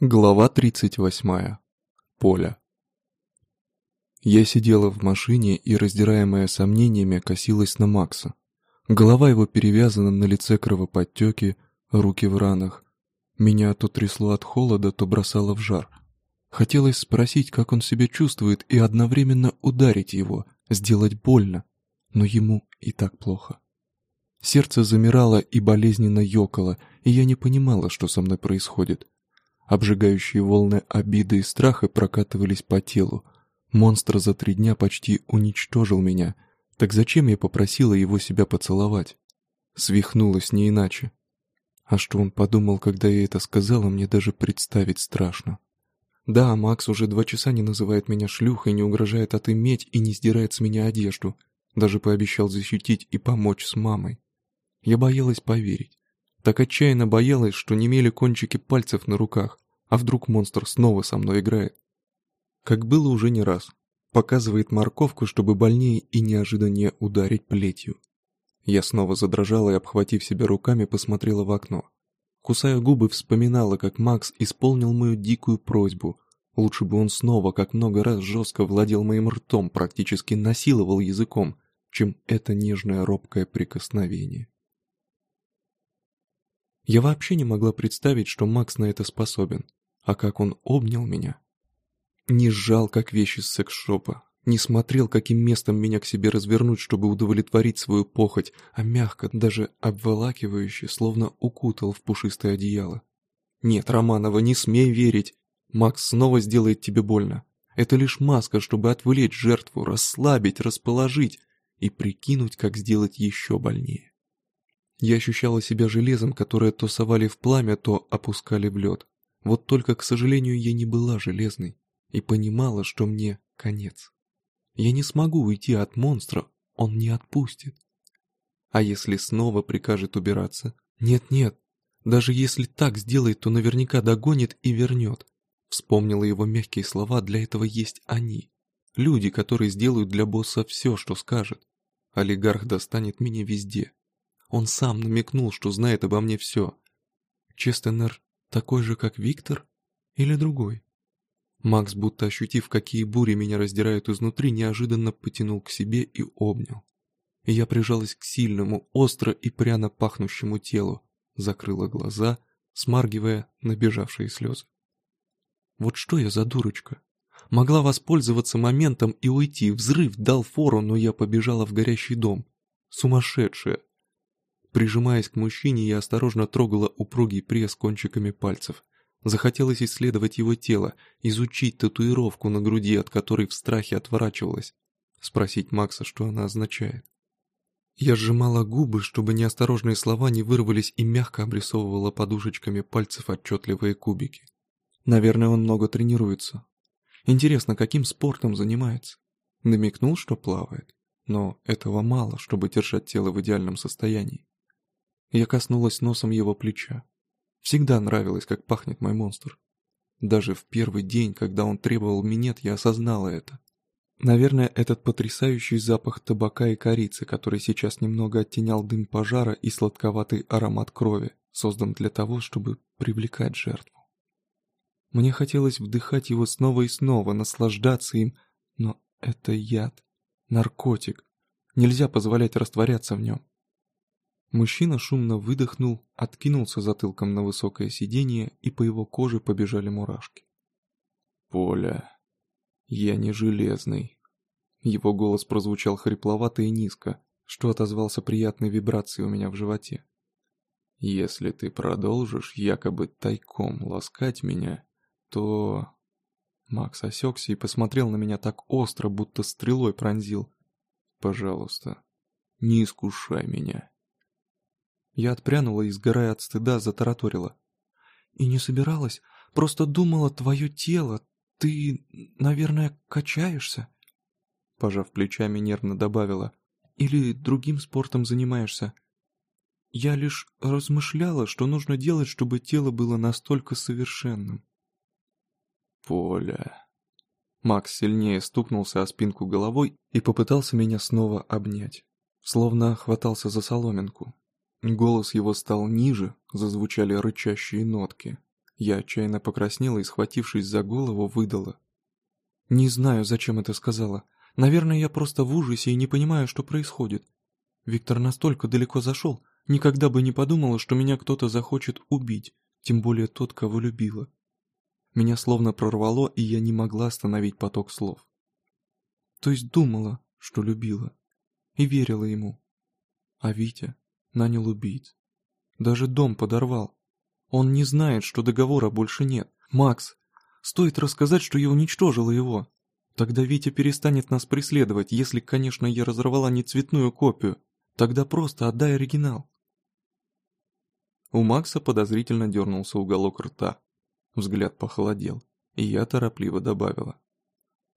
Глава 38. Поля. Я сидела в машине и, раздираемая сомнениями, косилась на Макса. Голова его перевязана, на лице кровоподтеки, руки в ранах. Меня то трясло от холода, то бросало в жар. Хотелось спросить, как он себя чувствует, и одновременно ударить его, сделать больно, но ему и так плохо. Сердце замирало и болезненно ёкало, и я не понимала, что со мной происходит. Обжигающие волны обиды и страха прокатывались по телу. Монстр за три дня почти уничтожил меня. Так зачем я попросила его себя поцеловать? Свихнулась не иначе. А что он подумал, когда я это сказала, мне даже представить страшно. Да, Макс уже два часа не называет меня шлюхой, не угрожает отыметь и не сдирает с меня одежду. Даже пообещал защитить и помочь с мамой. Я боялась поверить. Так отчаянно боялась, что немели кончики пальцев на руках, а вдруг монстр снова со мной играет. Как было уже не раз. Показывает морковку, чтобы больнее и неожиданнее ударить плетью. Я снова задрожала и, обхватив себя руками, посмотрела в окно. Кусая губы, вспоминала, как Макс исполнил мою дикую просьбу. Лучше бы он снова, как много раз жестко владел моим ртом, практически насиловал языком, чем это нежное робкое прикосновение. Я вообще не могла представить, что Макс на это способен. А как он обнял меня. Не сжал, как вещи с секс-шопа. Не смотрел, каким местом меня к себе развернуть, чтобы удовлетворить свою похоть, а мягко, даже обволакивающе, словно укутал в пушистое одеяло. Нет, Романова, не смей верить. Макс снова сделает тебе больно. Это лишь маска, чтобы отвлечь жертву, расслабить, расположить и прикинуть, как сделать еще больнее. Я ощущала себя железом, которое то совали в пламя, то опускали в лед. Вот только, к сожалению, я не была железной и понимала, что мне конец. Я не смогу уйти от монстра, он не отпустит. А если снова прикажет убираться? Нет-нет, даже если так сделает, то наверняка догонит и вернет. Вспомнила его мягкие слова, для этого есть они. Люди, которые сделают для босса все, что скажет. Олигарх достанет меня везде, он сам намекнул, что знает обо мне все. Честенер такой же, как Виктор? Или другой? Макс, будто ощутив, какие бури меня раздирают изнутри, неожиданно потянул к себе и обнял. Я прижалась к сильному, остро и пряно пахнущему телу, закрыла глаза, смаргивая набежавшие слезы. Вот что я за дурочка? Могла воспользоваться моментом и уйти, взрыв дал фору, но я побежала в горящий дом. Сумасшедшая, Прижимаясь к мужчине, я осторожно трогала упругий пресс кончиками пальцев. Захотелось исследовать его тело, изучить татуировку на груди, от которой в страхе отворачивалась. Спросить Макса, что она означает. Я сжимала губы, чтобы неосторожные слова не вырвались и мягко обрисовывала подушечками пальцев отчетливые кубики. Наверное, он много тренируется. Интересно, каким спортом занимается? Намекнул, что плавает. Но этого мало, чтобы держать тело в идеальном состоянии. Я коснулась носом его плеча. Всегда нравилось, как пахнет мой монстр. Даже в первый день, когда он требовал минет, я осознала это. Наверное, этот потрясающий запах табака и корицы, который сейчас немного оттенял дым пожара и сладковатый аромат крови, создан для того, чтобы привлекать жертву. Мне хотелось вдыхать его снова и снова, наслаждаться им, но это яд, наркотик. Нельзя позволять растворяться в нем. Мужчина шумно выдохнул, откинулся затылком на высокое сиденье, и по его коже побежали мурашки. «Поля, я не железный». Его голос прозвучал хрипловато и низко, что отозвался приятной вибрацией у меня в животе. «Если ты продолжишь якобы тайком ласкать меня, то...» Макс осекся и посмотрел на меня так остро, будто стрелой пронзил. «Пожалуйста, не искушай меня». Я отпрянула и, сгорая от стыда, затараторила. «И не собиралась, просто думала, твое тело, ты, наверное, качаешься?» Пожав плечами, нервно добавила. «Или другим спортом занимаешься?» Я лишь размышляла, что нужно делать, чтобы тело было настолько совершенным. «Поля...» Макс сильнее стукнулся о спинку головой и попытался меня снова обнять. Словно хватался за соломинку. Голос его стал ниже, зазвучали рычащие нотки. Я отчаянно покраснела и, схватившись за голову, выдала. «Не знаю, зачем это сказала. Наверное, я просто в ужасе и не понимаю, что происходит. Виктор настолько далеко зашел, никогда бы не подумала, что меня кто-то захочет убить, тем более тот, кого любила. Меня словно прорвало, и я не могла остановить поток слов. То есть думала, что любила, и верила ему. А Витя нанял убийц. Даже дом подорвал. Он не знает, что договора больше нет. Макс, стоит рассказать, что я уничтожила его. Тогда Витя перестанет нас преследовать, если, конечно, я разорвала не цветную копию. Тогда просто отдай оригинал. У Макса подозрительно дернулся уголок рта. Взгляд похолодел, и я торопливо добавила.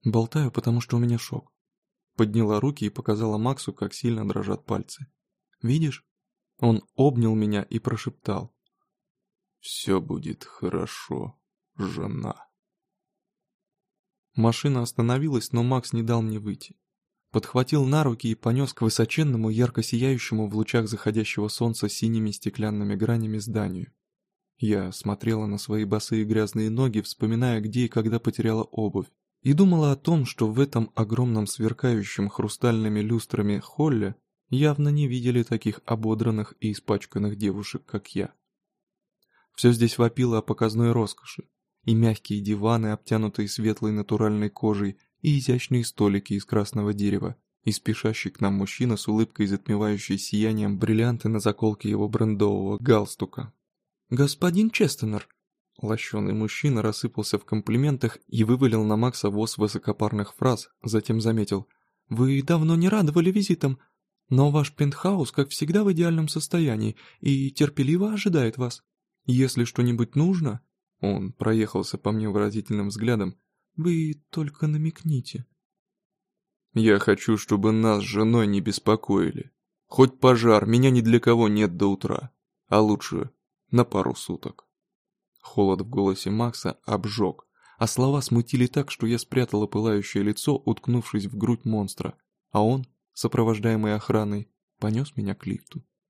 «Болтаю, потому что у меня шок». Подняла руки и показала Максу, как сильно дрожат пальцы. «Видишь?» Он обнял меня и прошептал. «Все будет хорошо, жена». Машина остановилась, но Макс не дал мне выйти. Подхватил на руки и понес к высоченному, ярко сияющему в лучах заходящего солнца синими стеклянными гранями зданию. Я смотрела на свои босые грязные ноги, вспоминая, где и когда потеряла обувь, и думала о том, что в этом огромном сверкающем хрустальными люстрами холле явно не видели таких ободранных и испачканных девушек, как я. Все здесь вопило о показной роскоши, и мягкие диваны, обтянутые светлой натуральной кожей, и изящные столики из красного дерева, и спешащий к нам мужчина с улыбкой, затмевающей сиянием бриллианты на заколке его брендового галстука. «Господин Честенер!» Лощеный мужчина рассыпался в комплиментах и вывалил на Макса воз высокопарных фраз, затем заметил. «Вы давно не радовали визитом, но ваш пентхаус, как всегда, в идеальном состоянии и терпеливо ожидает вас. Если что-нибудь нужно...» Он проехался по мне выразительным взглядом. «Вы только намекните». «Я хочу, чтобы нас с женой не беспокоили. Хоть пожар, меня ни для кого нет до утра, а лучше на пару суток». Холод в голосе Макса обжег, а слова смутили так, что я спрятала пылающее лицо, уткнувшись в грудь монстра, а он, сопровождаемый охраной, понес меня к лифту.